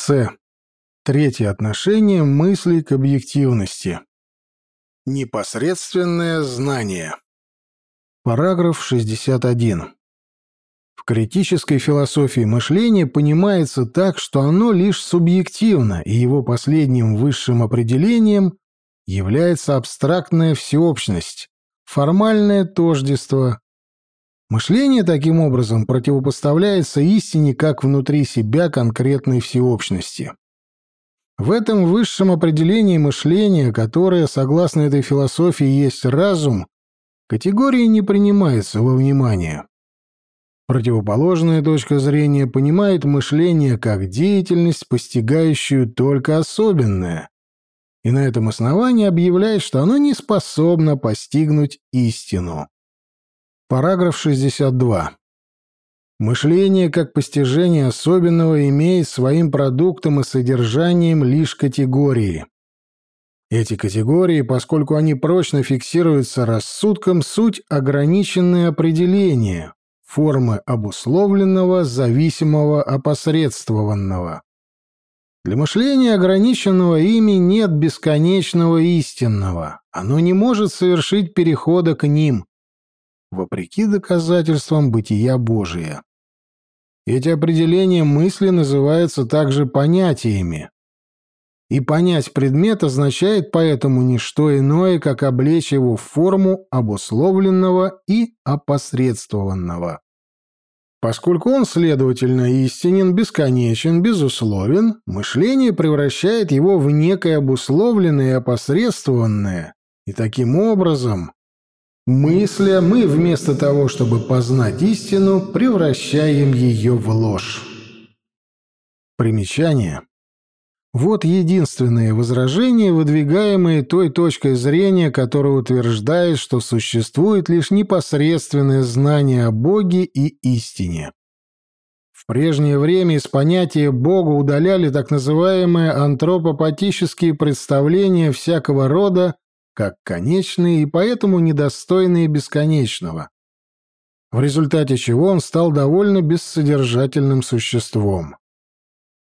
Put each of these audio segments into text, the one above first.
С. Третье отношение мысли к объективности. Непосредственное знание. Параграф 61. В критической философии мышления понимается так, что оно лишь субъективно, и его последним высшим определением является абстрактная всеобщность, формальное тождество. Мышление таким образом противопоставляется истине как внутри себя конкретной всеобщности. В этом высшем определении мышления, которое, согласно этой философии, есть разум, категории не принимаются во внимание. Противоположная точка зрения понимает мышление как деятельность, постигающую только особенное, и на этом основании объявляет, что оно не способно постигнуть истину. Параграф 62. Мышление как постижение особенного имеет своим продуктом и содержанием лишь категории. Эти категории, поскольку они прочно фиксируются рассудком, суть ограниченные определения, формы обусловленного, зависимого, опосредствованного. Для мышления, ограниченного ими, нет бесконечного истинного. Оно не может совершить перехода к ним, вопреки доказательствам бытия Божия. Эти определения мысли называются также понятиями. И понять предмет означает поэтому не что иное, как облечь его в форму обусловленного и опосредствованного. Поскольку он, следовательно, истинен, бесконечен, безусловен, мышление превращает его в некое обусловленное и опосредствованное, и таким образом, мысля, мы вместо того, чтобы познать истину, превращаем ее в ложь. Примечание. Вот единственное возражение, выдвигаемое той точкой зрения, которая утверждает, что существует лишь непосредственное знание о Боге и истине. В прежнее время из понятия Бога удаляли так называемые антропопатические представления всякого рода, как конечные и поэтому недостойные бесконечного, в результате чего он стал довольно бессодержательным существом.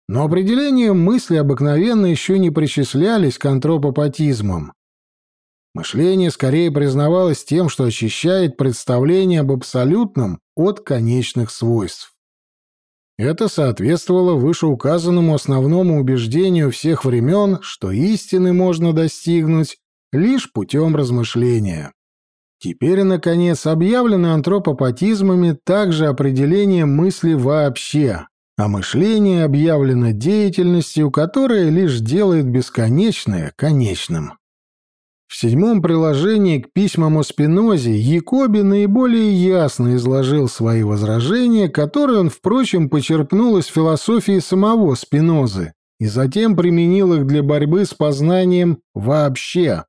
Но определения мысли обыкновенно еще не причислялись к антропопатизмам. Мышление скорее признавалось тем, что очищает представление об абсолютном от конечных свойств. Это соответствовало вышеуказанному основному убеждению всех времен, что истины можно достигнуть лишь путем размышления. Теперь, наконец, объявлено антропопатизмами также определение мысли вообще, а мышление объявлено деятельностью, которая лишь делает бесконечное конечным. В седьмом приложении к письмам о Спинозе Якоби наиболее ясно изложил свои возражения, которые он, впрочем, почерпнул из философии самого Спинозы и затем применил их для борьбы с познанием вообще.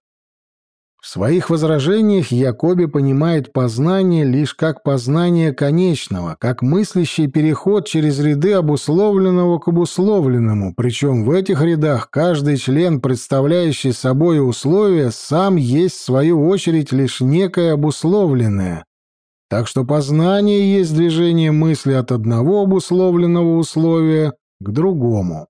Своих возражениях Якоби понимает познание лишь как познание конечного, как мыслящий переход через ряды обусловленного к обусловленному, причем в этих рядах каждый член, представляющий собой условие, сам есть в свою очередь лишь некое обусловленное. Так что познание есть движение мысли от одного обусловленного условия к другому.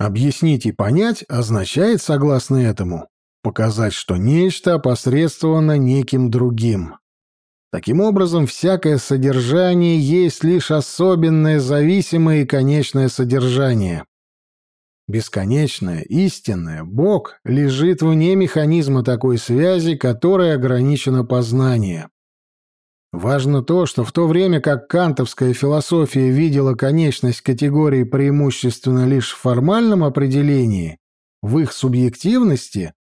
Объяснить и понять означает, согласно этому, показать, что нечто опосредствовано неким другим. Таким образом, всякое содержание есть лишь особенное, зависимое и конечное содержание. Бесконечное, истинное, Бог лежит вне механизма такой связи, которой ограничено познание. Важно то, что в то время как кантовская философия видела конечность категории преимущественно лишь в формальном определении, в их субъективности,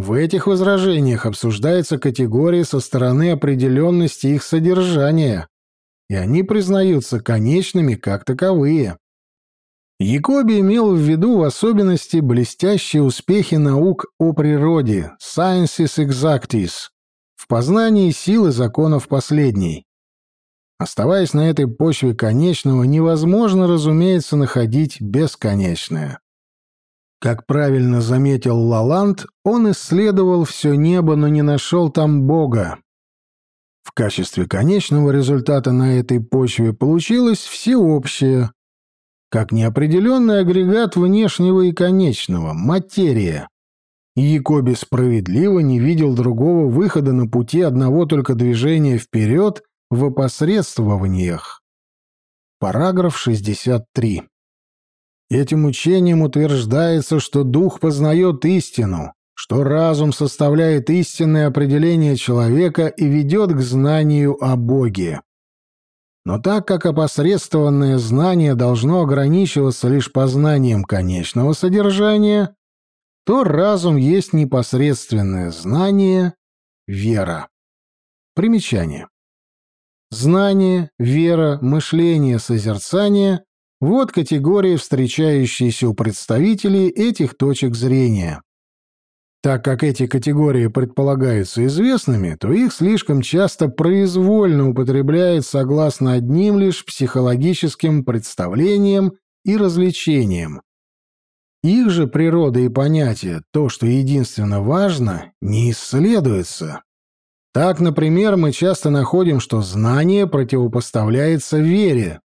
в этих возражениях обсуждается категория со стороны определенности их содержания, и они признаются конечными как таковые. Якоби имел в виду в особенности блестящие успехи наук о природе «sciences exactis» в познании силы законов последней. Оставаясь на этой почве конечного, невозможно, разумеется, находить бесконечное. Как правильно заметил Лаланд, он исследовал все небо, но не нашел там Бога. В качестве конечного результата на этой почве получилось всеобщее, как неопределенный агрегат внешнего и конечного, материя. И Якоби справедливо не видел другого выхода на пути одного только движения вперед в опосредствованиях. Параграф 63. Этим учением утверждается, что дух познает истину, что разум составляет истинное определение человека и ведет к знанию о Боге. Но так как опосредствованное знание должно ограничиваться лишь познанием конечного содержания, то разум есть непосредственное знание, вера. Примечание. Знание, вера, мышление, созерцание – вот категории, встречающиеся у представителей этих точек зрения. Так как эти категории предполагаются известными, то их слишком часто произвольно употребляют согласно одним лишь психологическим представлениям и развлечениям. Их же природа и понятия, то, что единственно важно, не исследуется. Так, например, мы часто находим, что знание противопоставляется вере,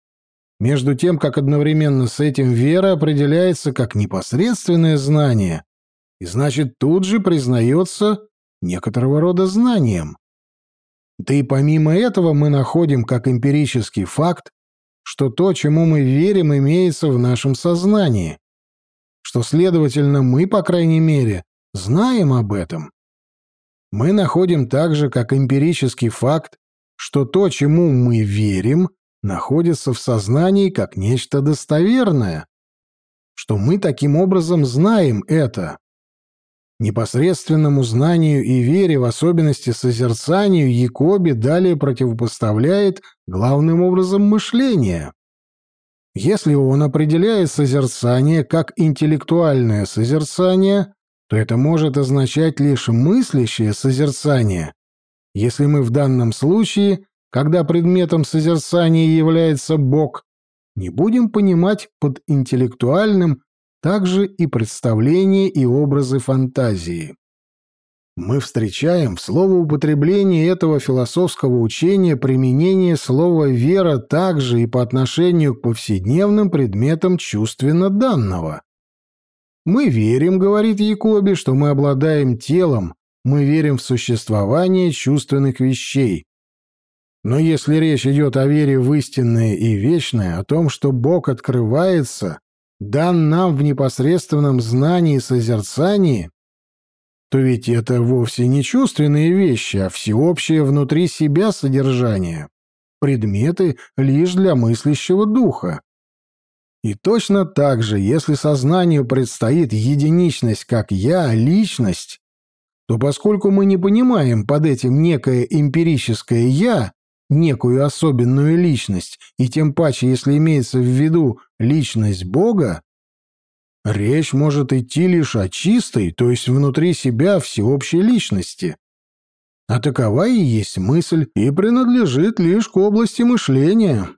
между тем, как одновременно с этим вера определяется как непосредственное знание, и значит тут же признается некоторого рода знанием. Да и помимо этого мы находим как эмпирический факт, что то, чему мы верим, имеется в нашем сознании, что, следовательно, мы, по крайней мере, знаем об этом. Мы находим также как эмпирический факт, что то, чему мы верим, находится в сознании как нечто достоверное, что мы таким образом знаем это. Непосредственному знанию и вере, в особенности созерцанию, Якоби далее противопоставляет главным образом мышление. Если он определяет созерцание как интеллектуальное созерцание, то это может означать лишь мыслящее созерцание, если мы в данном случае, когда предметом созерцания является Бог, не будем понимать под интеллектуальным также и представления и образы фантазии. Мы встречаем в словоупотреблении этого философского учения применение слова «вера» также и по отношению к повседневным предметам чувственно данного. «Мы верим», — говорит Якоби, — «что мы обладаем телом, мы верим в существование чувственных вещей». Но если речь идет о вере в истинное и вечное, о том, что Бог открывается, дан нам в непосредственном знании и созерцании, то ведь это вовсе не чувственные вещи, а всеобщее внутри себя содержание, предметы лишь для мыслящего духа. И точно так же, если сознанию предстоит единичность как «я», личность, то поскольку мы не понимаем под этим некое эмпирическое «я», некую особенную личность, и тем паче, если имеется в виду личность Бога, речь может идти лишь о чистой, то есть внутри себя всеобщей личности. А такова и есть мысль, и принадлежит лишь к области мышления.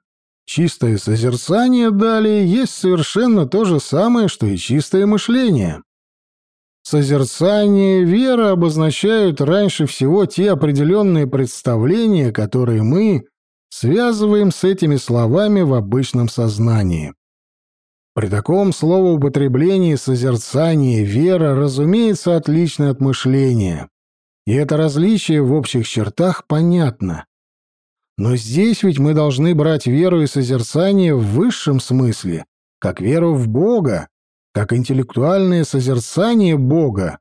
Чистое созерцание далее есть совершенно то же самое, что и чистое мышление. Созерцание, вера обозначают раньше всего те определенные представления, которые мы связываем с этими словами в обычном сознании. При таком словоупотреблении созерцание, вера, разумеется, отлично от мышления. И это различие в общих чертах понятно. Но здесь ведь мы должны брать веру и созерцание в высшем смысле, как веру в Бога, как интеллектуальное созерцание Бога.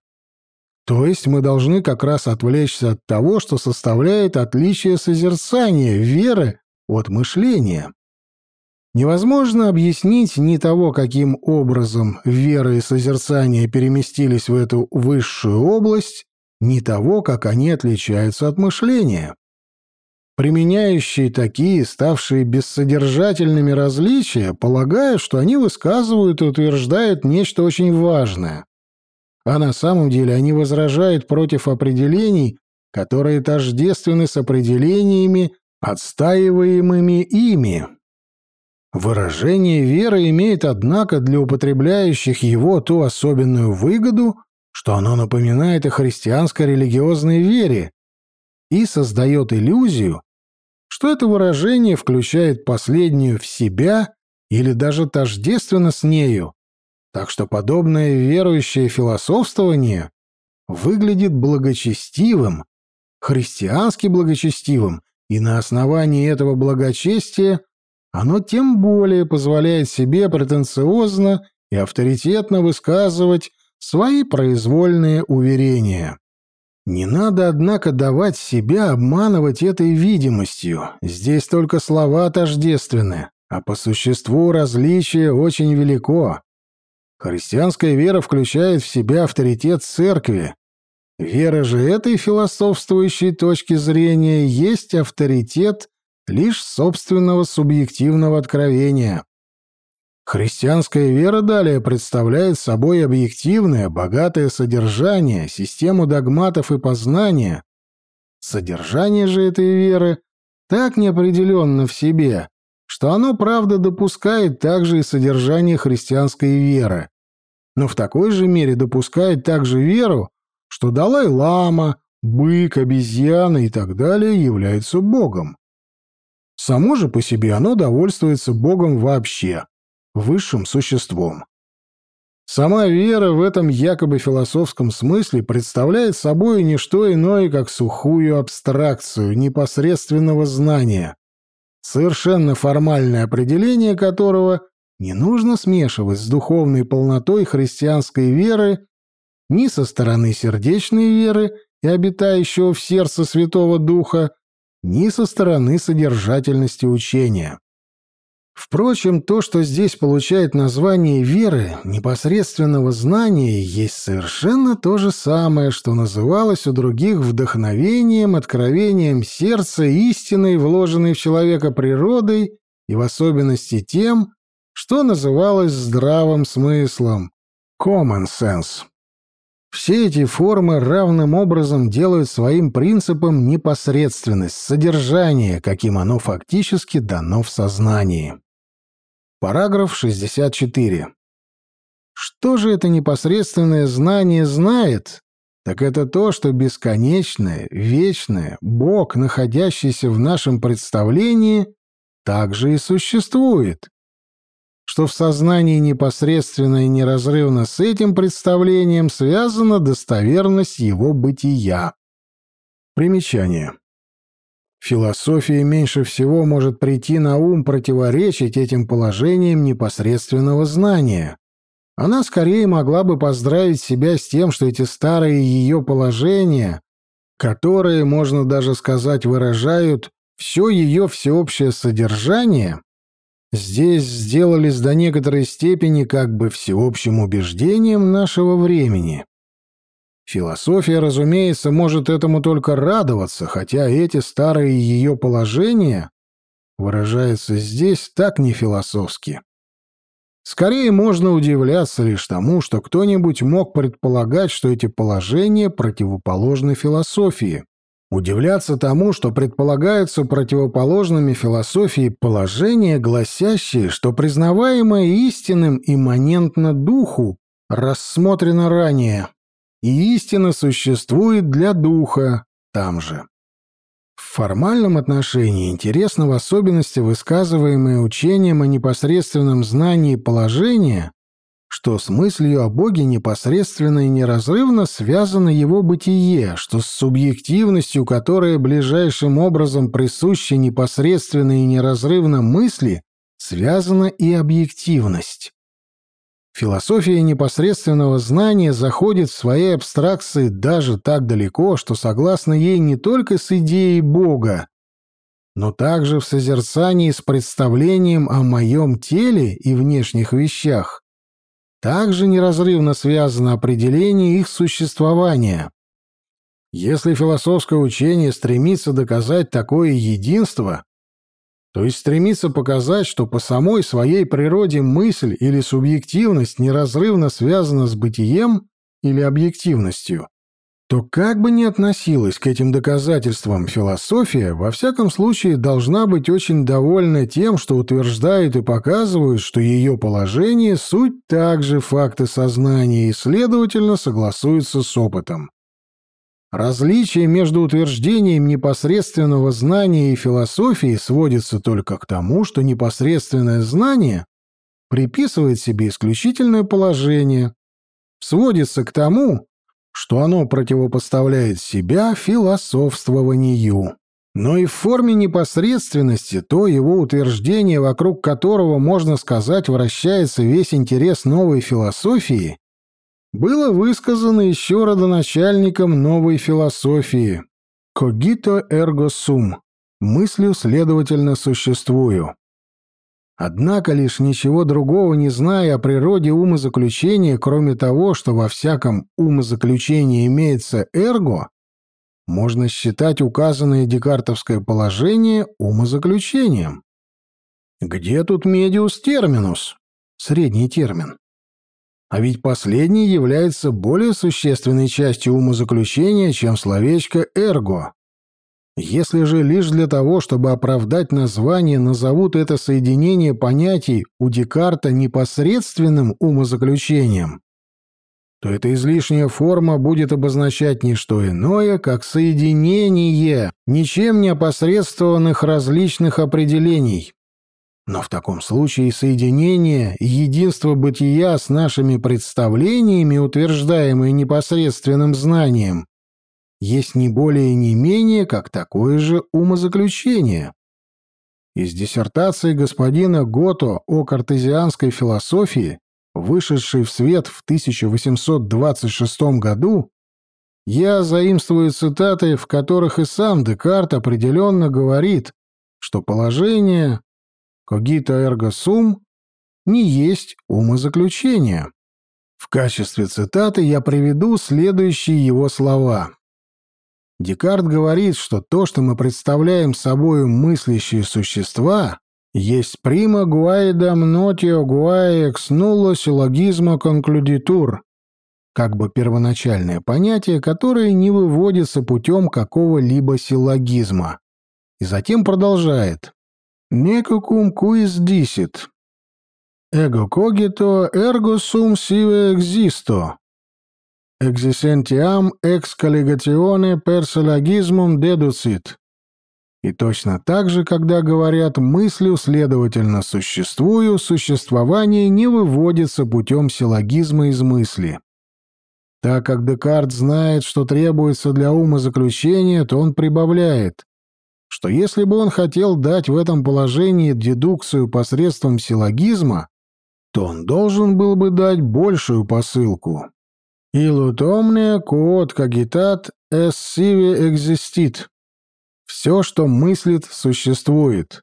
То есть мы должны как раз отвлечься от того, что составляет отличие созерцания, веры от мышления. Невозможно объяснить ни того, каким образом вера и созерцание переместились в эту высшую область, ни того, как они отличаются от мышления. Применяющие такие, ставшие бессодержательными различия, полагают, что они высказывают и утверждают нечто очень важное. А на самом деле они возражают против определений, которые тождественны с определениями, отстаиваемыми ими. Выражение веры имеет, однако, для употребляющих его ту особенную выгоду, что оно напоминает о христианской религиозной вере и создает иллюзию, что это выражение включает последнюю в себя или даже тождественно с нею, так что подобное верующее философствование выглядит благочестивым, христиански благочестивым, и на основании этого благочестия оно тем более позволяет себе претенциозно и авторитетно высказывать свои произвольные уверения. Не надо, однако, давать себя обманывать этой видимостью. Здесь только слова тождественны, а по существу различие очень велико. Христианская вера включает в себя авторитет церкви. Вера же этой философствующей точки зрения есть авторитет лишь собственного субъективного откровения. Христианская вера далее представляет собой объективное, богатое содержание, систему догматов и познания. Содержание же этой веры так неопределенно в себе, что оно, правда, допускает также и содержание христианской веры, но в такой же мере допускает также веру, что Далай-лама, бык, обезьяна и так далее являются Богом. Само же по себе оно довольствуется Богом вообще, высшим существом. Сама вера в этом якобы философском смысле представляет собой не что иное, как сухую абстракцию непосредственного знания, совершенно формальное определение которого не нужно смешивать с духовной полнотой христианской веры ни со стороны сердечной веры и обитающего в сердце Святого Духа, ни со стороны содержательности учения. Впрочем, то, что здесь получает название веры, непосредственного знания, есть совершенно то же самое, что называлось у других вдохновением, откровением сердца, истиной, вложенной в человека природой, и в особенности тем, что называлось здравым смыслом – common sense. Все эти формы равным образом делают своим принципом непосредственность, содержание, каким оно фактически дано в сознании. Параграф 64. Что же это непосредственное знание знает? Так это то, что бесконечное, вечное, Бог, находящийся в нашем представлении, также и существует что в сознании непосредственно и неразрывно с этим представлением связана достоверность его бытия. Примечание. Философия меньше всего может прийти на ум противоречить этим положениям непосредственного знания. Она скорее могла бы поздравить себя с тем, что эти старые ее положения, которые, можно даже сказать, выражают все ее всеобщее содержание, здесь сделались до некоторой степени как бы всеобщим убеждением нашего времени. Философия, разумеется, может этому только радоваться, хотя эти старые ее положения выражаются здесь так не философски. Скорее можно удивляться лишь тому, что кто-нибудь мог предполагать, что эти положения противоположны философии. Удивляться тому, что предполагаются противоположными философии положения, гласящие, что признаваемое истинным имманентно духу, рассмотрено ранее, и истина существует для духа там же. В формальном отношении интересно в особенности высказываемое учением о непосредственном знании положения что с мыслью о Боге непосредственно и неразрывно связано его бытие, что с субъективностью, которая ближайшим образом присуща непосредственно и неразрывно мысли, связана и объективность. Философия непосредственного знания заходит в своей абстракции даже так далеко, что согласно ей не только с идеей Бога, но также в созерцании с представлением о моем теле и внешних вещах, также неразрывно связано определение их существования. Если философское учение стремится доказать такое единство, то есть стремится показать, что по самой своей природе мысль или субъективность неразрывно связана с бытием или объективностью, то как бы ни относилась к этим доказательствам философия, во всяком случае должна быть очень довольна тем, что утверждает и показывает, что ее положение — суть также факты сознания и, следовательно, согласуются с опытом. Различие между утверждением непосредственного знания и философией сводится только к тому, что непосредственное знание приписывает себе исключительное положение, сводится к тому, что оно противопоставляет себя философствованию. Но и в форме непосредственности то его утверждение, вокруг которого, можно сказать, вращается весь интерес новой философии, было высказано еще родоначальником новой философии «cogito ergo sum» — «мыслью, следовательно, существую». Однако, лишь ничего другого не зная о природе умозаключения, кроме того, что во всяком умозаключении имеется «эрго», можно считать указанное декартовское положение умозаключением. Где тут медиус терминус, средний термин? А ведь последний является более существенной частью умозаключения, чем словечко «эрго». Если же лишь для того, чтобы оправдать название, назовут это соединение понятий у Декарта непосредственным умозаключением, то эта излишняя форма будет обозначать не что иное, как соединение ничем не опосредствованных различных определений. Но в таком случае соединение и единство бытия с нашими представлениями, утверждаемые непосредственным знанием, есть не более и не менее, как такое же умозаключение. Из диссертации господина Гото о картезианской философии вышедший в свет в 1826 году, я заимствую цитаты, в которых и сам Декарт определенно говорит, что положение «cogito ergo sum» не есть умозаключение. В качестве цитаты я приведу следующие его слова. Декарт говорит, что то, что мы представляем собой мыслящие существа, есть прима гуаидам нотио гуае экс нуло силлогизма конклюдитур, как бы первоначальное понятие, которое не выводится путем какого-либо силлогизма. И затем продолжает. «Некукум куис дисит. Эго когито эрго сум сиве экзисто. Экзисентиам экс коллегатионе per силлогизмум дедуцит». И точно так же, когда говорят «мыслю, следовательно, существую», существование не выводится путем силлогизма из мысли. Так как Декарт знает, что требуется для ума заключения, то он прибавляет, что если бы он хотел дать в этом положении дедукцию посредством силлогизма, то он должен был бы дать большую посылку. «Illud omnia quod cogitat es sive existit» Все, что мыслит, существует.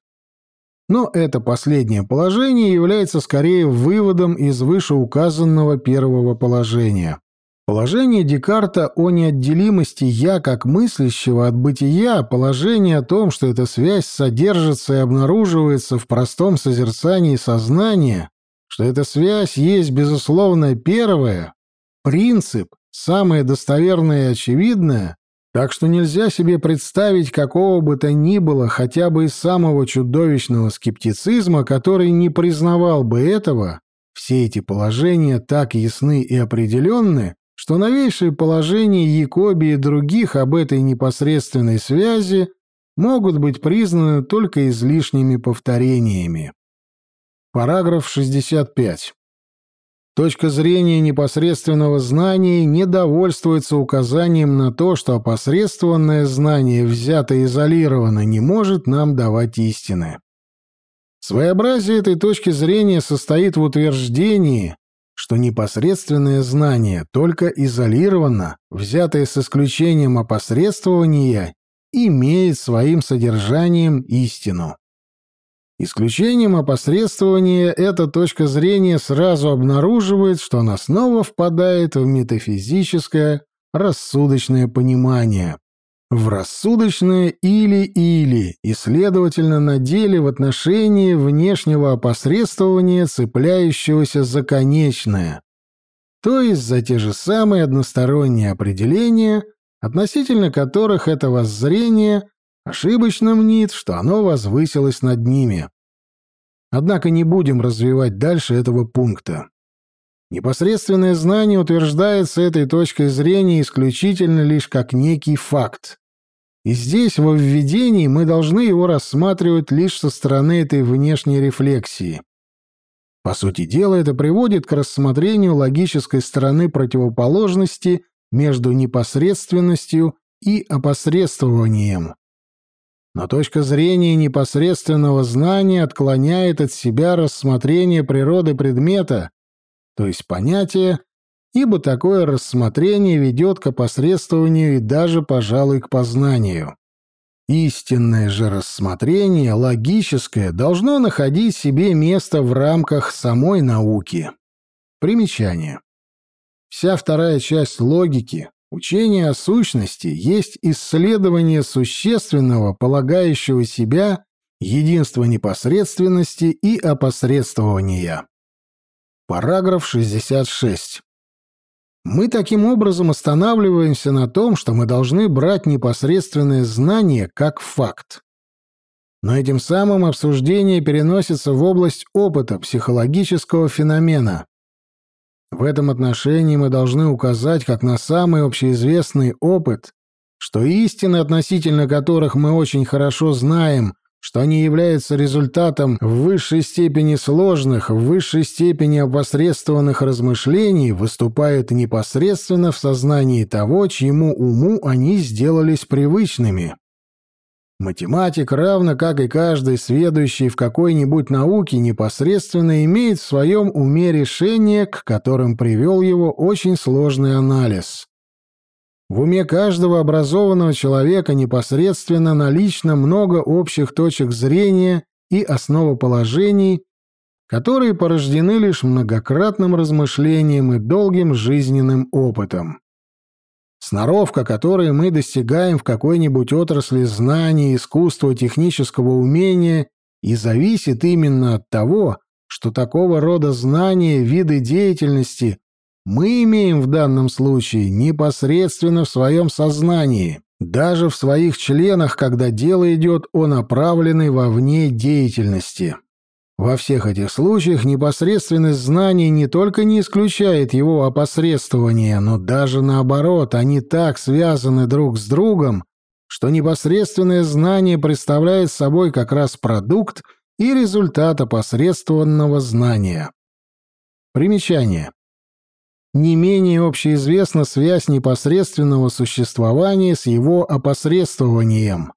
Но это последнее положение является скорее выводом из вышеуказанного первого положения. Положение Декарта о неотделимости «я» как мыслящего от бытия, положение о том, что эта связь содержится и обнаруживается в простом созерцании сознания, что эта связь есть, безусловно, первое, принцип, самое достоверное и очевидное, так что нельзя себе представить какого бы то ни было, хотя бы и самого чудовищного скептицизма, который не признавал бы этого, все эти положения так ясны и определенны, что новейшие положения Якоби и других об этой непосредственной связи могут быть признаны только излишними повторениями. Параграф 65. Точка зрения непосредственного знания не довольствуется указанием на то, что опосредствованное знание, взятое изолированно, не может нам давать истины. Своеобразие этой точки зрения состоит в утверждении, что непосредственное знание, только изолированно, взятое с исключением опосредствования, имеет своим содержанием истину. Исключением опосредствования эта точка зрения сразу обнаруживает, что она снова впадает в метафизическое рассудочное понимание, в рассудочное или-или, и, следовательно, на деле в отношении внешнего опосредствования, цепляющегося за конечное, то есть за те же самые односторонние определения, относительно которых это воззрение ошибочно мнит, что оно возвысилось над ними. Однако не будем развивать дальше этого пункта. Непосредственное знание утверждается этой точкой зрения исключительно лишь как некий факт. И здесь, во введении, мы должны его рассматривать лишь со стороны этой внешней рефлексии. По сути дела, это приводит к рассмотрению логической стороны противоположности между непосредственностью и опосредствованием. Но точка зрения непосредственного знания отклоняет от себя рассмотрение природы предмета, то есть понятия, ибо такое рассмотрение ведет к опосредствованию и даже, пожалуй, к познанию. Истинное же рассмотрение, логическое, должно находить себе место в рамках самой науки. Примечание. Вся вторая часть логики, учение о сущности, есть исследование существенного, полагающего себя единства непосредственности и опосредствования. Параграф 66. Мы таким образом останавливаемся на том, что мы должны брать непосредственное знание как факт. Но этим самым обсуждение переносится в область опыта психологического феномена. В этом отношении мы должны указать как на самый общеизвестный опыт, что истины, относительно которых мы очень хорошо знаем, что они являются результатом в высшей степени сложных, в высшей степени опосредствованных размышлений, выступают непосредственно в сознании того, чьему уму они сделались привычными. Математик, равно как и каждый сведущий в какой-нибудь науке, непосредственно имеет в своем уме решение, к которым привел его очень сложный анализ. В уме каждого образованного человека непосредственно налично много общих точек зрения и основоположений, которые порождены лишь многократным размышлением и долгим жизненным опытом. Сноровка, которой мы достигаем в какой-нибудь отрасли знаний, искусства, технического умения, и зависит именно от того, что такого рода знания, виды деятельности мы имеем в данном случае непосредственно в своем сознании, даже в своих членах, когда дело идет о направленной вовне деятельности. Во всех этих случаях непосредственность знаний не только не исключает его опосредствование, но даже наоборот, они так связаны друг с другом, что непосредственное знание представляет собой как раз продукт и результат опосредствованного знания. Примечание не менее общеизвестна связь непосредственного существования с его опосредствованием.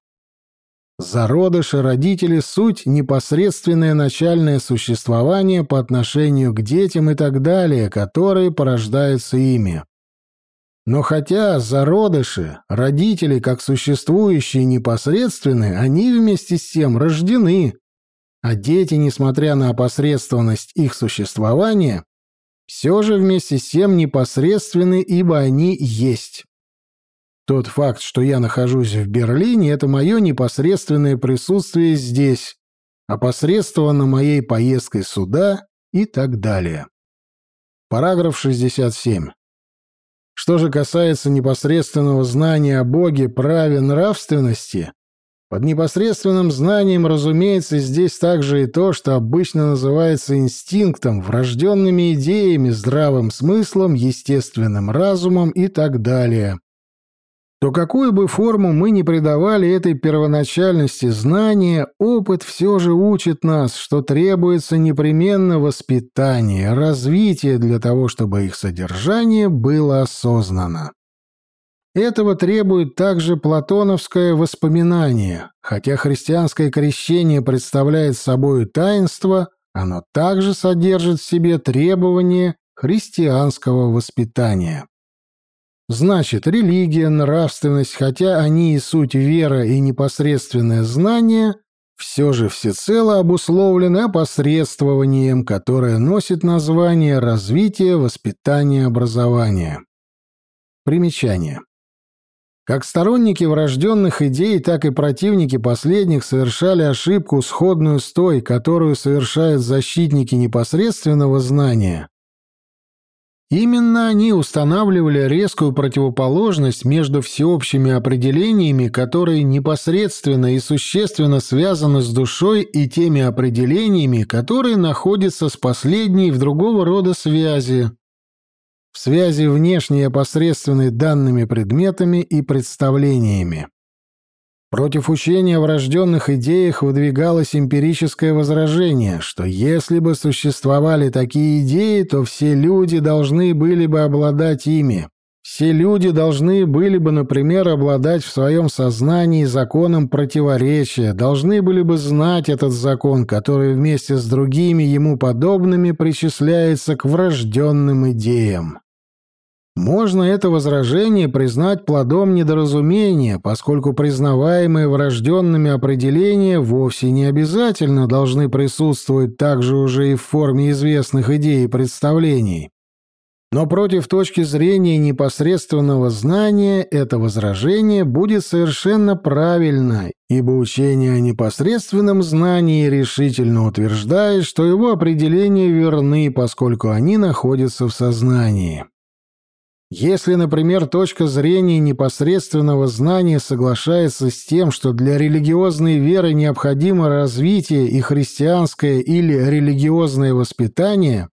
Зародыши родители — суть непосредственное начальное существование по отношению к детям и так далее, которые порождаются ими. Но хотя зародыши, родители как существующие непосредственны, они вместе с тем рождены, а дети, несмотря на опосредствованность их существования, все же вместе с тем непосредственны, ибо они есть. Тот факт, что я нахожусь в Берлине, это мое непосредственное присутствие здесь, опосредствовано моей поездкой сюда и так далее. Параграф 67. Что же касается непосредственного знания о Боге, праве, нравственности, под непосредственным знанием, разумеется, здесь также и то, что обычно называется инстинктом, врожденными идеями, здравым смыслом, естественным разумом и так далее. То какую бы форму мы ни придавали этой первоначальности знания, опыт все же учит нас, что требуется непременно воспитание, развитие для того, чтобы их содержание было осознано. Этого требует также платоновское воспоминание. Хотя христианское крещение представляет собой таинство, оно также содержит в себе требования христианского воспитания. Значит, религия, нравственность, хотя они и суть вера и непосредственное знание, все же всецело обусловлены опосредствованием, которое носит название развития, воспитания, образования. Примечание. Как сторонники врожденных идей, так и противники последних совершали ошибку, сходную с той, которую совершают защитники непосредственного знания. Именно они устанавливали резкую противоположность между всеобщими определениями, которые непосредственно и существенно связаны с душой, и теми определениями, которые находятся с последней в другого рода связи, в связи внешней и опосредственной данными предметами и представлениями. Против учения о врожденных идеях выдвигалось эмпирическое возражение, что если бы существовали такие идеи, то все люди должны были бы обладать ими. Все люди должны были бы, например, обладать в своем сознании законом противоречия, должны были бы знать этот закон, который вместе с другими ему подобными причисляется к врожденным идеям. Можно это возражение признать плодом недоразумения, поскольку признаваемые врожденными определения вовсе не обязательно должны присутствовать также уже и в форме известных идей и представлений. Но против точки зрения непосредственного знания это возражение будет совершенно правильно, ибо учение о непосредственном знании решительно утверждает, что его определения верны, поскольку они находятся в сознании. Если, например, точка зрения непосредственного знания соглашается с тем, что для религиозной веры необходимо развитие и христианское или религиозное воспитание,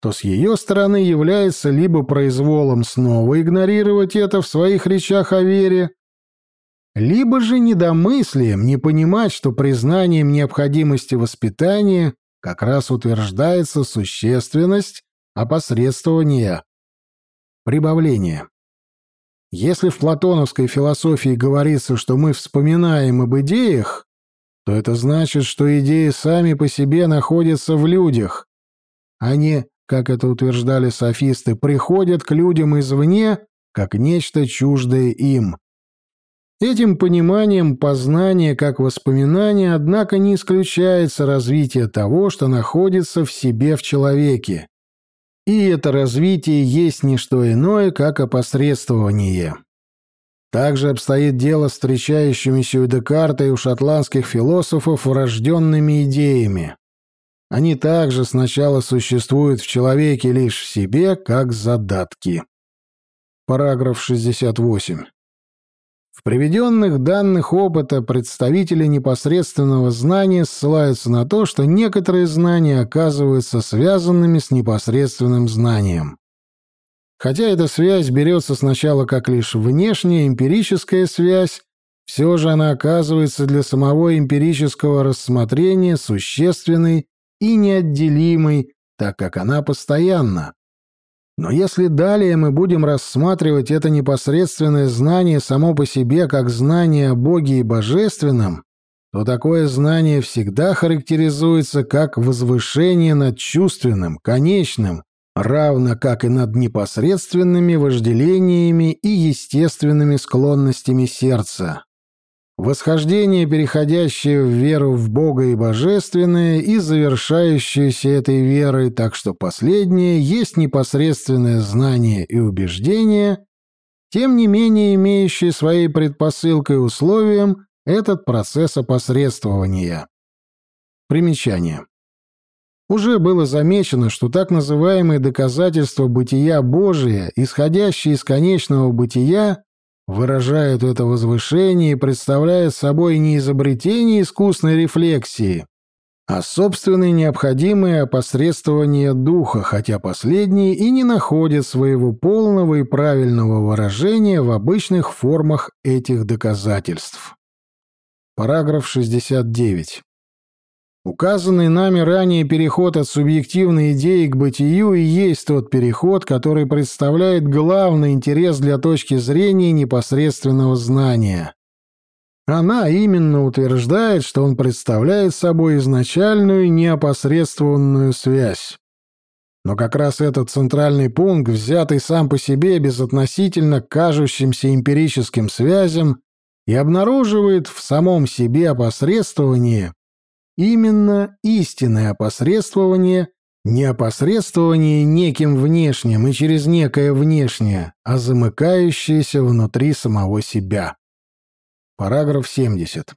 то с ее стороны является либо произволом снова игнорировать это в своих речах о вере, либо же недомыслием не понимать, что признанием необходимости воспитания как раз утверждается существенность опосредствования Прибавление. Если в платоновской философии говорится, что мы вспоминаем об идеях, то это значит, что идеи сами по себе находятся в людях. Они, как это утверждали софисты, приходят к людям извне, как нечто чуждое им. Этим пониманием познание как воспоминание, однако, не исключается развитие того, что находится в себе в человеке. И это развитие есть не что иное, как опосредствование. Также обстоит дело с встречающимися у Декарта и у шотландских философов врожденными идеями. Они также сначала существуют в человеке лишь в себе, как задатки. Параграф 68. В приведенных данных опыта представители непосредственного знания ссылаются на то, что некоторые знания оказываются связанными с непосредственным знанием. Хотя эта связь берется сначала как лишь внешняя эмпирическая связь, все же она оказывается для самого эмпирического рассмотрения существенной и неотделимой, так как она постоянна. Но если далее мы будем рассматривать это непосредственное знание само по себе как знание о Боге и Божественном, то такое знание всегда характеризуется как возвышение над чувственным, конечным, равно как и над непосредственными вожделениями и естественными склонностями сердца. Восхождение, переходящее в веру в Бога и Божественное, и завершающееся этой верой, так что последнее есть непосредственное знание и убеждение, тем не менее имеющее своей предпосылкой условием этот процесс опосредствования. Примечание. Уже было замечено, что так называемые доказательства бытия Божия, исходящие из конечного бытия, выражают это возвышение и представляют собой не изобретение искусной рефлексии, а собственное необходимое опосредствование духа, хотя последние и не находят своего полного и правильного выражения в обычных формах этих доказательств. Параграф 69. Указанный нами ранее переход от субъективной идеи к бытию и есть тот переход, который представляет главный интерес для точки зрения непосредственного знания. Она именно утверждает, что он представляет собой изначальную неопосредствованную связь. Но как раз этот центральный пункт, взятый сам по себе безотносительно к кажущимся эмпирическим связям, и обнаруживает в самом себе опосредствование Именно истинное опосредствование, не опосредствование неким внешним и через некое внешнее, а замыкающееся внутри самого себя. Параграф 70.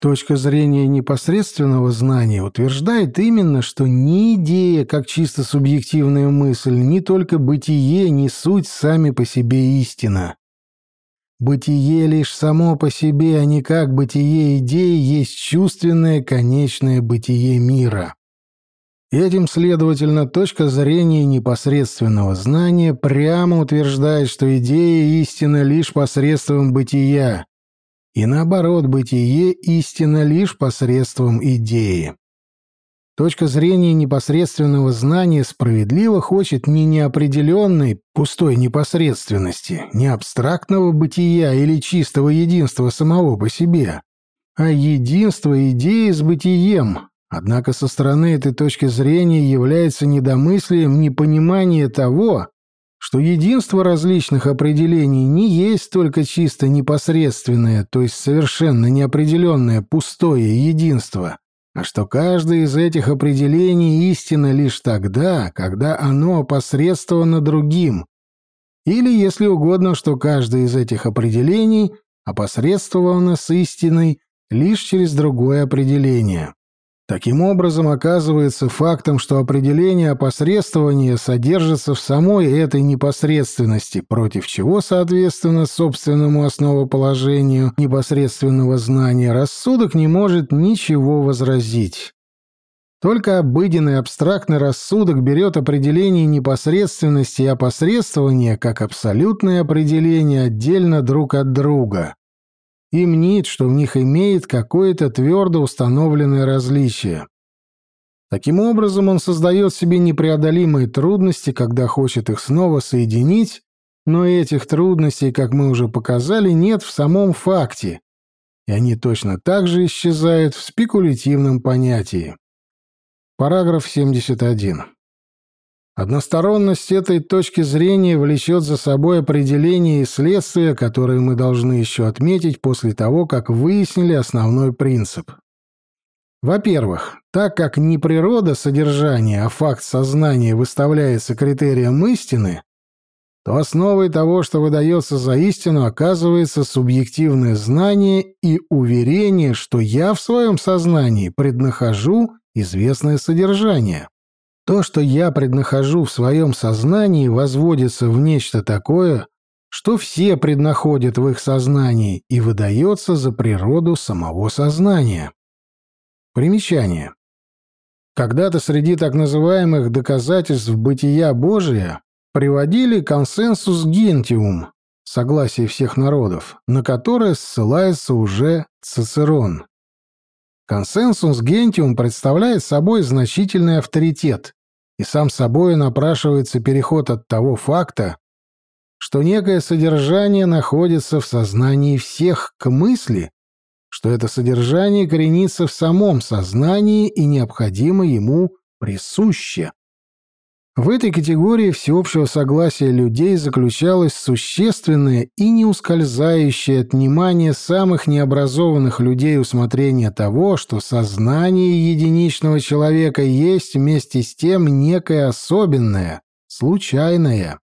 Точка зрения непосредственного знания утверждает именно, что ни идея, как чисто субъективная мысль, ни только бытие, ни суть сами по себе истина. Бытие лишь само по себе, а не как бытие идеи, есть чувственное конечное бытие мира. Этим, следовательно, точка зрения непосредственного знания прямо утверждает, что идея истина лишь посредством бытия, и наоборот, бытие истинно лишь посредством идеи. Точка зрения непосредственного знания справедливо хочет не неопределенной, пустой непосредственности, не абстрактного бытия или чистого единства самого по себе, а единства идеи с бытием. Однако со стороны этой точки зрения является недомыслием непонимание того, что единство различных определений не есть только чисто непосредственное, то есть совершенно неопределенное пустое единство, а что каждое из этих определений истинно лишь тогда, когда оно опосредствовано другим, или, если угодно, что каждое из этих определений опосредствовано с истиной лишь через другое определение. Таким образом, оказывается фактом, что определение опосредствования содержится в самой этой непосредственности, против чего, соответственно, собственному основоположению непосредственного знания рассудок не может ничего возразить. Только обыденный абстрактный рассудок берет определение непосредственности и опосредствования как абсолютное определение отдельно друг от друга и мнит, что в них имеет какое-то твердо установленное различие. Таким образом, он создает себе непреодолимые трудности, когда хочет их снова соединить, но этих трудностей, как мы уже показали, нет в самом факте, и они точно так же исчезают в спекулятивном понятии. Параграф 71. Односторонность этой точки зрения влечет за собой определение и следствие, которые мы должны еще отметить после того, как выяснили основной принцип. Во-первых, так как не природа содержания, а факт сознания выставляется критерием истины, то основой того, что выдается за истину, оказывается субъективное знание и уверение, что я в своем сознании преднахожу известное содержание. То, что я преднахожу в своем сознании, возводится в нечто такое, что все преднаходят в их сознании и выдается за природу самого сознания. Примечание. Когда-то среди так называемых доказательств бытия Божия приводили консенсус гентиум, согласие всех народов, на которое ссылается уже Цицерон. Консенсус Гентиум представляет собой значительный авторитет, и сам собой напрашивается переход от того факта, что некое содержание находится в сознании всех к мысли, что это содержание коренится в самом сознании и необходимо ему присуще. В этой категории всеобщего согласия людей заключалось существенное и не ускользающее от внимания самых необразованных людей усмотрение того, что сознание единичного человека есть вместе с тем некое особенное, случайное.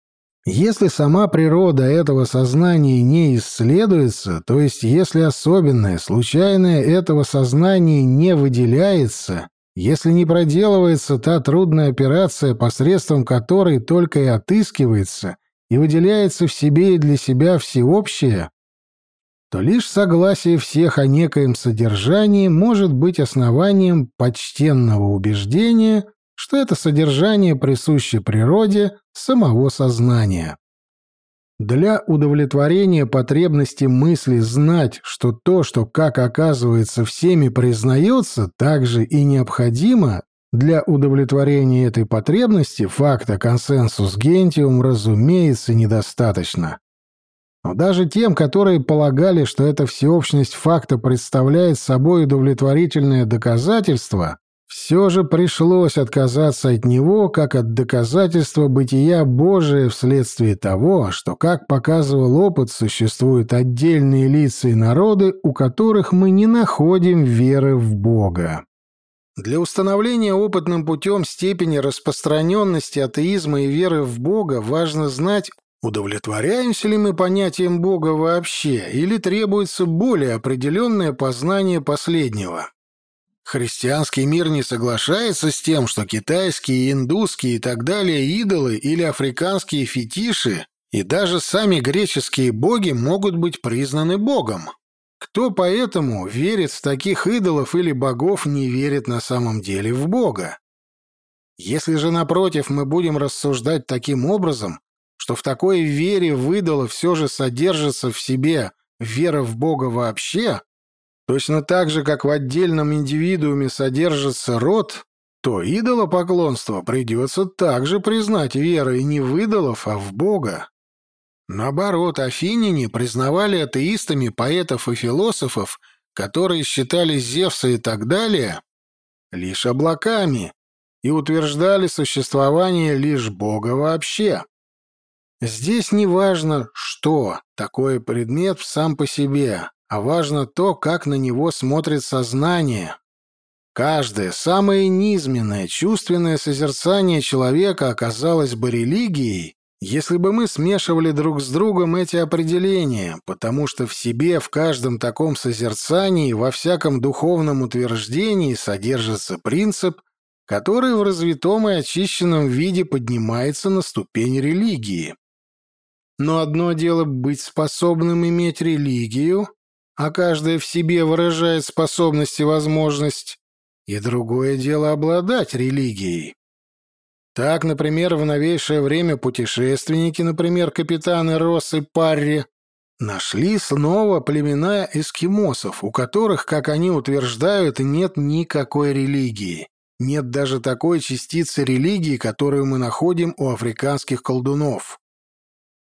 Если сама природа этого сознания не исследуется, то есть если особенное, случайное этого сознания не выделяется, если не проделывается та трудная операция, посредством которой только и отыскивается и выделяется в себе и для себя всеобщее, то лишь согласие всех о некоем содержании может быть основанием почтенного убеждения, что это содержание присуще природе самого сознания. Для удовлетворения потребности мысли знать, что то, что, как оказывается, всеми признается, также и необходимо, для удовлетворения этой потребности факта консенсус гентиум, разумеется, недостаточно. Но даже тем, которые полагали, что эта всеобщность факта представляет собой удовлетворительное доказательство, все же пришлось отказаться от него как от доказательства бытия Божия вследствие того, что, как показывал опыт, существуют отдельные лица и народы, у которых мы не находим веры в Бога. Для установления опытным путем степени распространенности атеизма и веры в Бога важно знать, удовлетворяемся ли мы понятием Бога вообще или требуется более определенное познание последнего. Христианский мир не соглашается с тем, что китайские, индусские и так далее идолы или африканские фетиши и даже сами греческие боги могут быть признаны богом. Кто поэтому верит в таких идолов или богов, не верит на самом деле в бога. Если же, напротив, мы будем рассуждать таким образом, что в такой вере в идола все же содержится в себе вера в Бога вообще, точно так же, как в отдельном индивидууме содержится род, то идолопоклонство придется также признать верой не в идолов, а в Бога. Наоборот, афиняне признавали атеистами поэтов и философов, которые считали Зевса и так далее, лишь облаками и утверждали существование лишь Бога вообще. Здесь не важно, что такое предмет сам по себе, а важно то, как на него смотрит сознание. Каждое самое низменное чувственное созерцание человека оказалось бы религией, если бы мы смешивали друг с другом эти определения, потому что в себе, в каждом таком созерцании, во всяком духовном утверждении содержится принцип, который в развитом и очищенном виде поднимается на ступень религии. Но одно дело быть способным иметь религию, а каждое в себе выражает способность и возможность, и другое дело обладать религией. Так, например, в новейшее время путешественники, например, капитаны Росс и Парри, нашли снова племена эскимосов, у которых, как они утверждают, нет никакой религии. Нет даже такой частицы религии, которую мы находим у африканских колдунов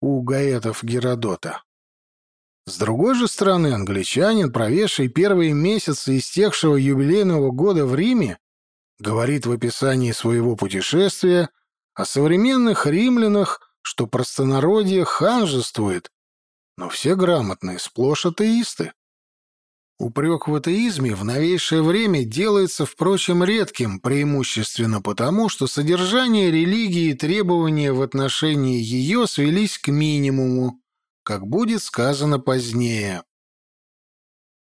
у гаэтов Геродота. С другой же стороны, англичанин, проведший первые месяцы истекшего юбилейного года в Риме, говорит в описании своего путешествия о современных римлянах, что простонародье ханжествует, но все грамотные, сплошь атеисты. Упрек в атеизме в новейшее время делается, впрочем, редким, преимущественно потому, что содержание религии и требования в отношении ее свелись к минимуму, как будет сказано позднее.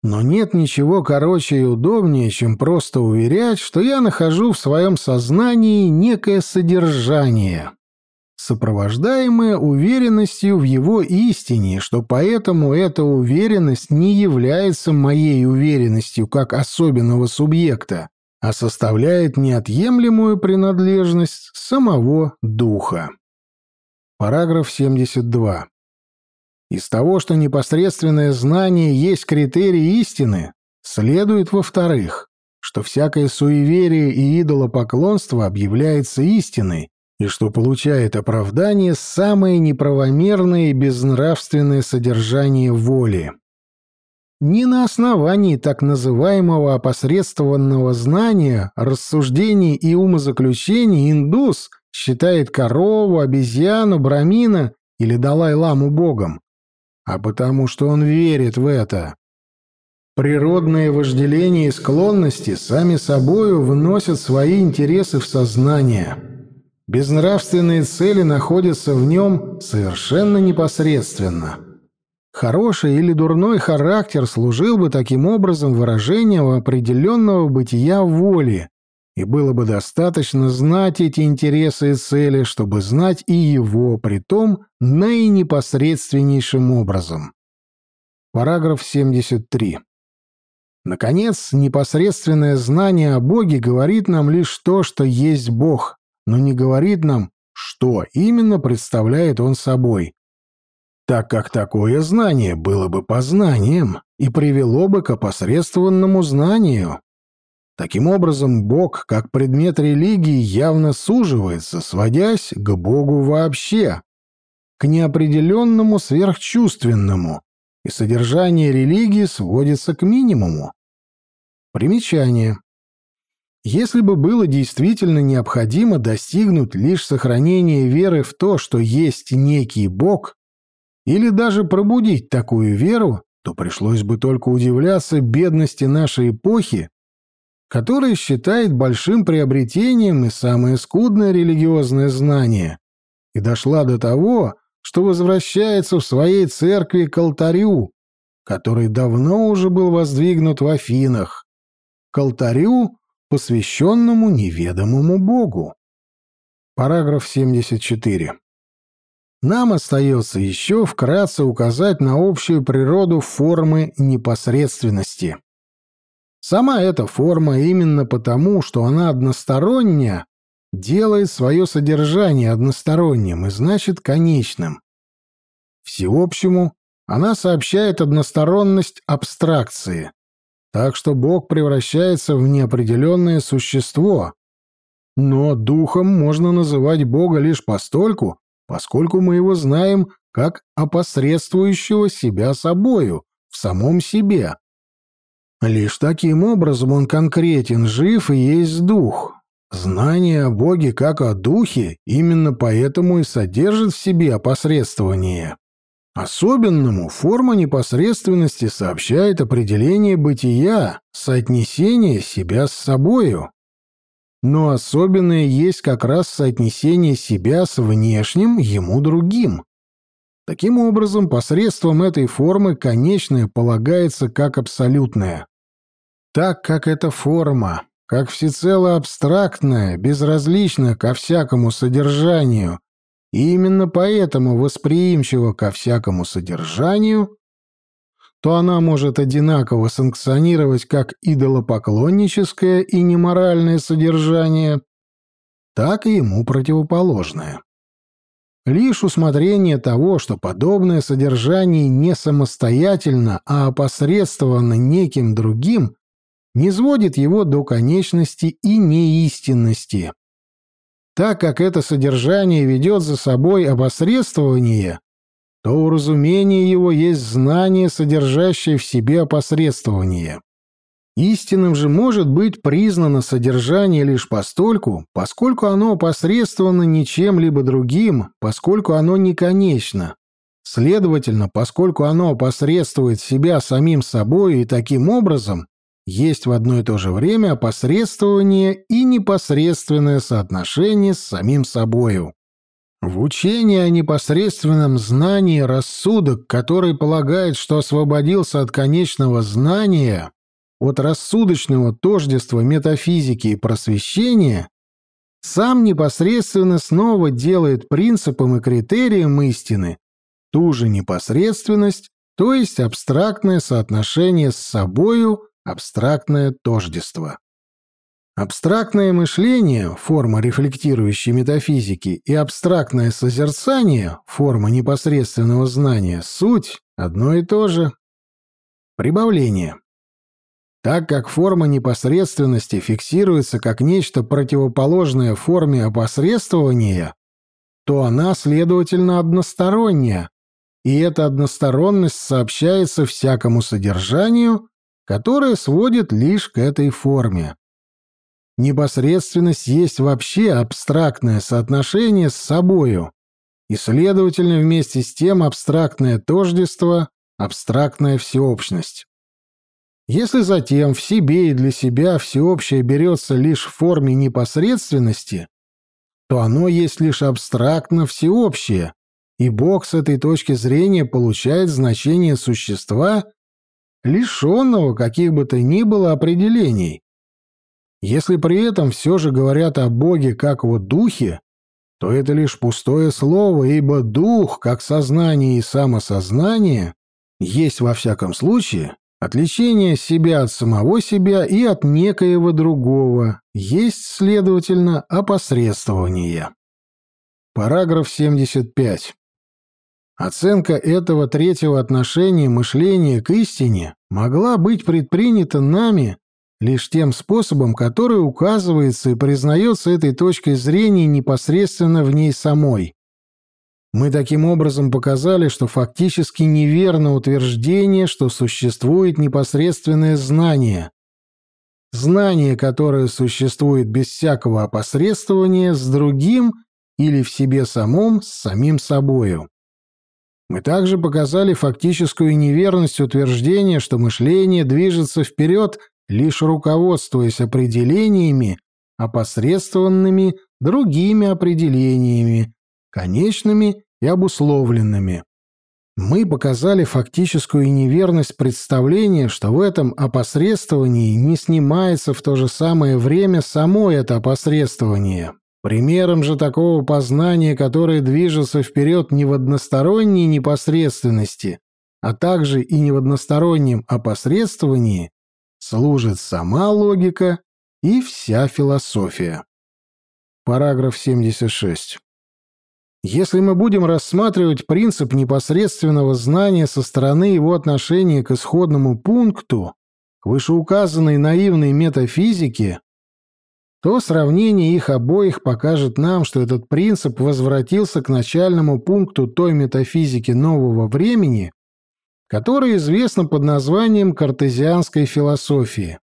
Но нет ничего короче и удобнее, чем просто уверять, что я нахожу в своем сознании некое содержание, сопровождаемое уверенностью в его истине, что поэтому эта уверенность не является моей уверенностью как особенного субъекта, а составляет неотъемлемую принадлежность самого духа. Параграф 72. Из того, что непосредственное знание есть критерий истины, следует, во-вторых, что всякое суеверие и идолопоклонство объявляется истиной, и что получает оправдание самое неправомерное и безнравственное содержание воли. Не на основании так называемого опосредствованного знания, рассуждений и умозаключений индус считает корову, обезьяну, брамина или Далай-ламу богом, а потому что он верит в это. Природные вожделения и склонности сами собою вносят свои интересы в сознание – Безнравственные цели находятся в нем совершенно непосредственно. Хороший или дурной характер служил бы таким образом выражением определенного бытия воли, и было бы достаточно знать эти интересы и цели, чтобы знать и его, притом наинепосредственнейшим образом. Параграф 73. Наконец, непосредственное знание о Боге говорит нам лишь то, что есть Бог, но не говорит нам, что именно представляет он собой, так как такое знание было бы познанием и привело бы к опосредствованному знанию. Таким образом, Бог, как предмет религии, явно суживается, сводясь к Богу вообще, к неопределенному сверхчувственному, и содержание религии сводится к минимуму. Примечание. Если бы было действительно необходимо достигнуть лишь сохранения веры в то, что есть некий Бог, или даже пробудить такую веру, то пришлось бы только удивляться бедности нашей эпохи, которая считает большим приобретением и самое скудное религиозное знание, и дошла до того, что возвращается в своей церкви к алтарю, который давно уже был воздвигнут в Афинах, к алтарю, посвященному неведомому Богу. Параграф 74. Нам остается еще вкратце указать на общую природу формы непосредственности. Сама эта форма именно потому, что она односторонняя, делает свое содержание односторонним и значит конечным. Всеобщему она сообщает односторонность абстракции, так что Бог превращается в неопределенное существо. Но духом можно называть Бога лишь постольку, поскольку мы его знаем как опосредствующего себя собою, в самом себе. Лишь таким образом он конкретен, жив и есть дух. Знание о Боге как о духе именно поэтому и содержит в себе опосредствование. Особенному форма непосредственности сообщает определение бытия, соотнесение себя с собою. Но особенное есть как раз соотнесение себя с внешним ему другим. Таким образом, посредством этой формы конечное полагается как абсолютное. Так как эта форма, как всецело абстрактная, безразлична ко всякому содержанию, и именно поэтому восприимчива ко всякому содержанию, то она может одинаково санкционировать как идолопоклонническое и неморальное содержание, так и ему противоположное. Лишь усмотрение того, что подобное содержание не самостоятельно, а опосредствовано неким другим, не сводит его до конечности и неистинности. Так как это содержание ведет за собой опосредствование, то уразумение его есть знание, содержащее в себе опосредствование. Истинным же может быть признано содержание лишь постольку, поскольку оно опосредствовано ничем либо другим, поскольку оно не конечно. Следовательно, поскольку оно опосредствует себя самим собой и таким образом есть в одно и то же время опосредствование и непосредственное соотношение с самим собою. В учении о непосредственном знании рассудок, который полагает, что освободился от конечного знания, от рассудочного тождества метафизики и просвещения, сам непосредственно снова делает принципом и критерием истины ту же непосредственность, то есть абстрактное соотношение с собою, абстрактное тождество. Абстрактное мышление, форма рефлектирующей метафизики, и абстрактное созерцание, форма непосредственного знания, суть одно и то же. Прибавление. Так как форма непосредственности фиксируется как нечто противоположное форме опосредствования, то она, следовательно, односторонняя, и эта односторонность сообщается всякому содержанию, которое сводит лишь к этой форме. Непосредственность есть вообще абстрактное соотношение с собою, и, следовательно, вместе с тем абстрактное тождество, абстрактная всеобщность. Если затем в себе и для себя всеобщее берется лишь в форме непосредственности, то оно есть лишь абстрактно всеобщее, и Бог с этой точки зрения получает значение существа, лишенного каких бы то ни было определений. Если при этом все же говорят о Боге как о духе, то это лишь пустое слово, ибо дух, как сознание и самосознание, есть во всяком случае Отличение себя от самого себя и от некоего другого есть, следовательно, опосредствование. Параграф 75. Оценка этого третьего отношения мышления к истине могла быть предпринята нами лишь тем способом, который указывается и признается этой точкой зрения непосредственно в ней самой. Мы таким образом показали, что фактически неверно утверждение, что существует непосредственное знание. Знание, которое существует без всякого опосредствования с другим или в себе самом, с самим собою. Мы также показали фактическую неверность утверждения, что мышление движется вперед, лишь руководствуясь определениями, опосредствованными другими определениями, конечными и обусловленными. Мы показали фактическую неверность представления, что в этом опосредствовании не снимается в то же самое время само это опосредствование. Примером же такого познания, которое движется вперед не в односторонней непосредственности, а также и не в одностороннем опосредствовании, служит сама логика и вся философия. Параграф 76. Если мы будем рассматривать принцип непосредственного знания со стороны его отношения к исходному пункту, к вышеуказанной наивной метафизике, то сравнение их обоих покажет нам, что этот принцип возвратился к начальному пункту той метафизики нового времени, которая известна под названием картезианской философии.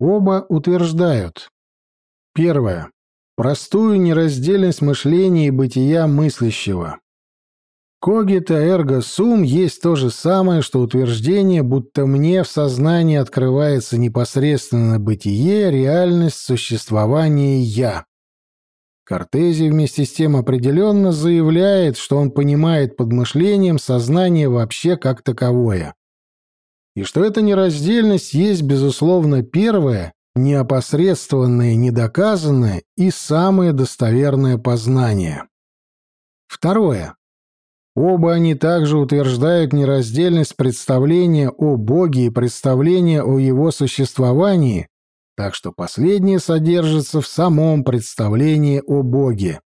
Оба утверждают. Первое. Простую нераздельность мышления и бытия мыслящего. Когита эрго сум есть то же самое, что утверждение, будто мне в сознании открывается непосредственно бытие, реальность существования «я». Кортези вместе с тем определенно заявляет, что он понимает под мышлением сознание вообще как таковое. И что эта нераздельность есть, безусловно, первое, неопосредствованное, недоказанное и самое достоверное познание. Второе. Оба они также утверждают нераздельность представления о Боге и представления о Его существовании, так что последнее содержится в самом представлении о Боге.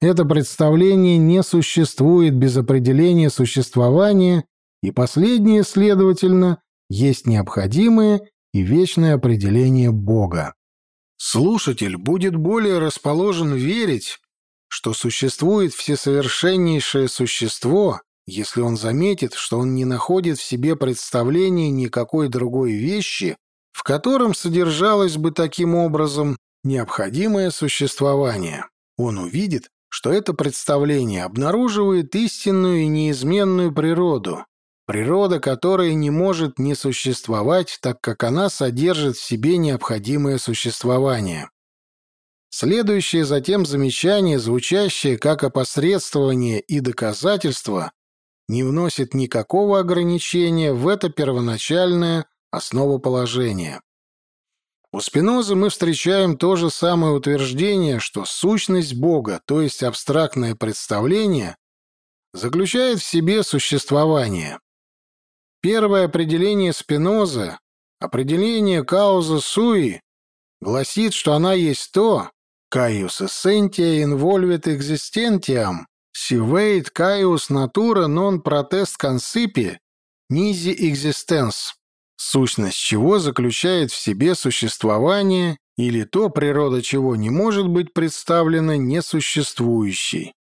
Это представление не существует без определения существования, и последнее, следовательно, есть необходимое и вечное определение Бога. Слушатель будет более расположен верить, что существует всесовершеннейшее существо, если он заметит, что он не находит в себе представления никакой другой вещи, в котором содержалось бы таким образом необходимое существование. Он увидит, что это представление обнаруживает истинную и неизменную природу, природа которой не может не существовать, так как она содержит в себе необходимое существование. Следующее затем замечание, звучащее как опосредствование и доказательство, не вносит никакого ограничения в это первоначальное основоположение. У Спинозы мы встречаем то же самое утверждение, что сущность Бога, то есть абстрактное представление, заключает в себе существование. Первое определение Спинозы, определение кауза суи, гласит, что она есть то, Caius essentia involvit existentiam, siveit Caius natura non protest concipi, nisi existens, сущность чего заключает в себе существование или то, природа чего не может быть представлена несуществующей.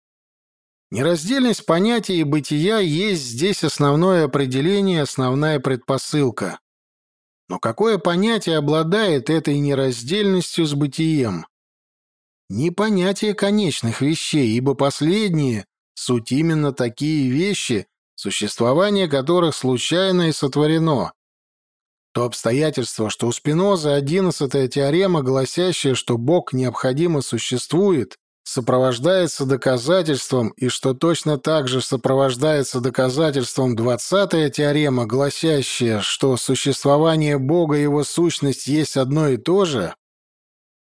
Нераздельность понятия и бытия есть здесь основное определение, основная предпосылка. Но какое понятие обладает этой нераздельностью с бытием? Не понятие конечных вещей, ибо последние — суть именно такие вещи, существование которых случайно и сотворено. То обстоятельство, что у Спиноза одиннадцатая теорема, гласящая, что Бог необходимо существует, сопровождается доказательством, и что точно так же сопровождается доказательством двадцатая теорема, гласящая, что существование Бога и его сущность есть одно и то же,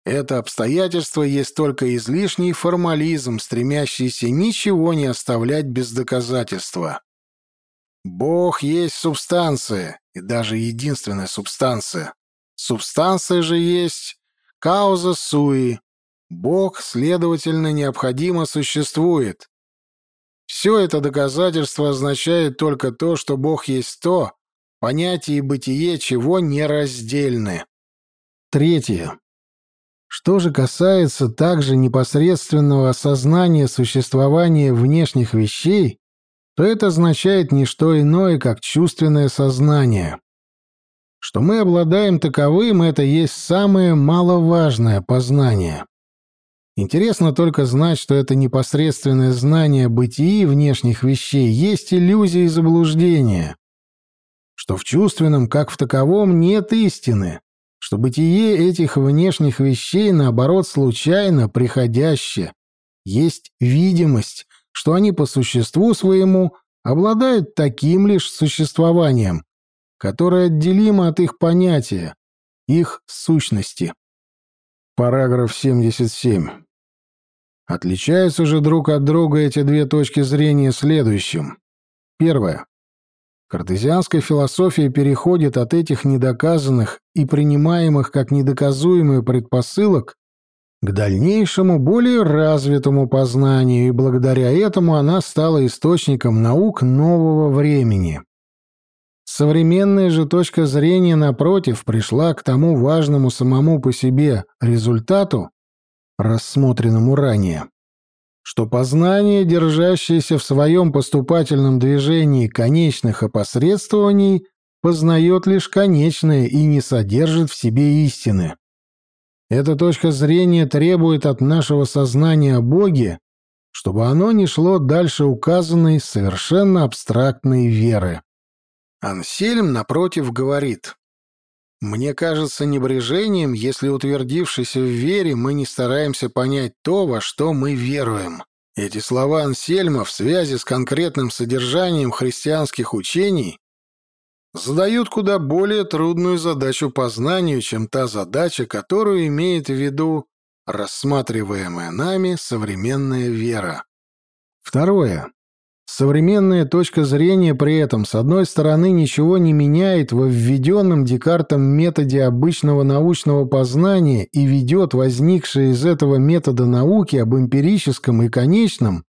это обстоятельство есть только излишний формализм, стремящийся ничего не оставлять без доказательства. Бог есть субстанция, и даже единственная субстанция. Субстанция же есть кауза суи. Бог, следовательно, необходимо существует. Все это доказательство означает только то, что Бог есть то, понятие и бытие чего нераздельны. Третье. Что же касается также непосредственного осознания существования внешних вещей, то это означает не что иное, как чувственное сознание. Что мы обладаем таковым, это есть самое маловажное познание. Интересно только знать, что это непосредственное знание бытии внешних вещей есть иллюзия и заблуждение, что в чувственном, как в таковом, нет истины, что бытие этих внешних вещей, наоборот, случайно, приходяще, есть видимость, что они по существу своему обладают таким лишь существованием, которое отделимо от их понятия, их сущности. Параграф 77. Отличаются же друг от друга эти две точки зрения следующим. Первое. Картезианская философия переходит от этих недоказанных и принимаемых как недоказуемые предпосылок к дальнейшему более развитому познанию, и благодаря этому она стала источником наук нового времени. Современная же точка зрения, напротив, пришла к тому важному самому по себе результату, рассмотренному ранее, что познание, держащееся в своем поступательном движении конечных опосредствований, познает лишь конечное и не содержит в себе истины. Эта точка зрения требует от нашего сознания о Боге, чтобы оно не шло дальше указанной совершенно абстрактной веры. Ансельм, напротив, говорит, «Мне кажется небрежением, если, утвердившись в вере, мы не стараемся понять то, во что мы веруем». Эти слова Ансельма в связи с конкретным содержанием христианских учений задают куда более трудную задачу познанию, чем та задача, которую имеет в виду рассматриваемая нами современная вера. Второе. Современная точка зрения при этом, с одной стороны, ничего не меняет во введенном Декартом методе обычного научного познания и ведет возникшие из этого метода науки об эмпирическом и конечном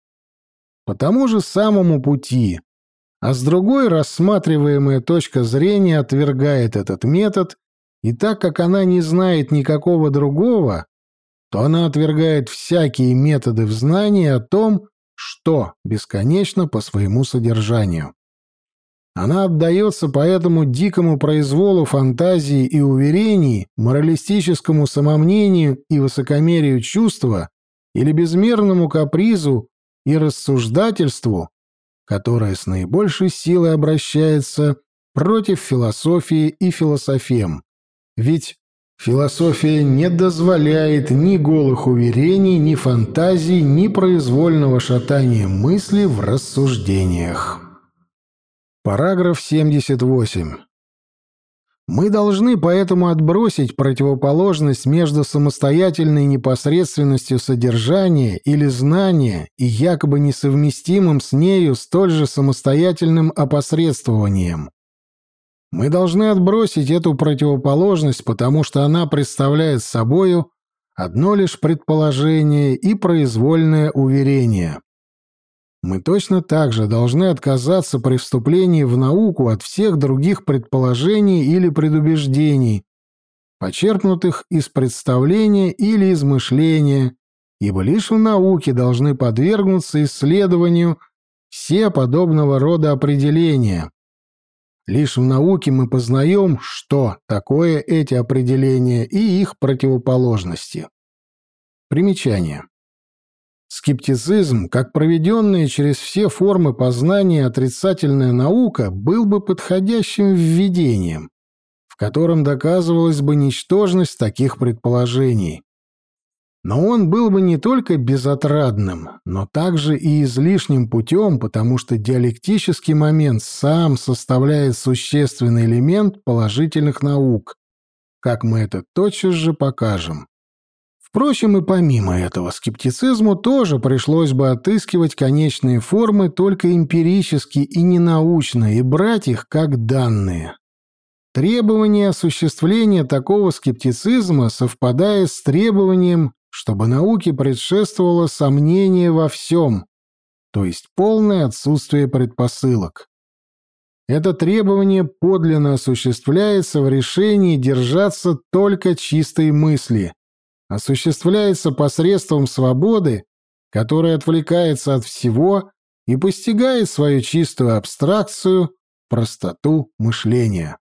по тому же самому пути, а с другой рассматриваемая точка зрения отвергает этот метод, и так как она не знает никакого другого, то она отвергает всякие методы в знании о том, что бесконечно по своему содержанию. Она отдается поэтому дикому произволу фантазии и уверений, моралистическому самомнению и высокомерию чувства или безмерному капризу и рассуждательству, которое с наибольшей силой обращается против философии и философем. Ведь Философия не дозволяет ни голых уверений, ни фантазий, ни произвольного шатания мысли в рассуждениях. Параграф 78. Мы должны поэтому отбросить противоположность между самостоятельной непосредственностью содержания или знания и якобы несовместимым с нею столь же самостоятельным опосредствованием. Мы должны отбросить эту противоположность, потому что она представляет собою одно лишь предположение и произвольное уверение. Мы точно так же должны отказаться при вступлении в науку от всех других предположений или предубеждений, почерпнутых из представления или из мышления, ибо лишь в науке должны подвергнуться исследованию все подобного рода определения, Лишь в науке мы познаем, что такое эти определения и их противоположности. Примечание. Скептицизм, как проведенная через все формы познания отрицательная наука, был бы подходящим введением, в котором доказывалась бы ничтожность таких предположений. Но он был бы не только безотрадным, но также и излишним путем, потому что диалектический момент сам составляет существенный элемент положительных наук, как мы это тотчас же покажем. Впрочем, и помимо этого скептицизму тоже пришлось бы отыскивать конечные формы только эмпирически и ненаучно и брать их как данные. Требование осуществления такого скептицизма совпадает с требованием чтобы науке предшествовало сомнение во всем, то есть полное отсутствие предпосылок. Это требование подлинно осуществляется в решении держаться только чистой мысли, осуществляется посредством свободы, которая отвлекается от всего и постигает свою чистую абстракцию, простоту мышления.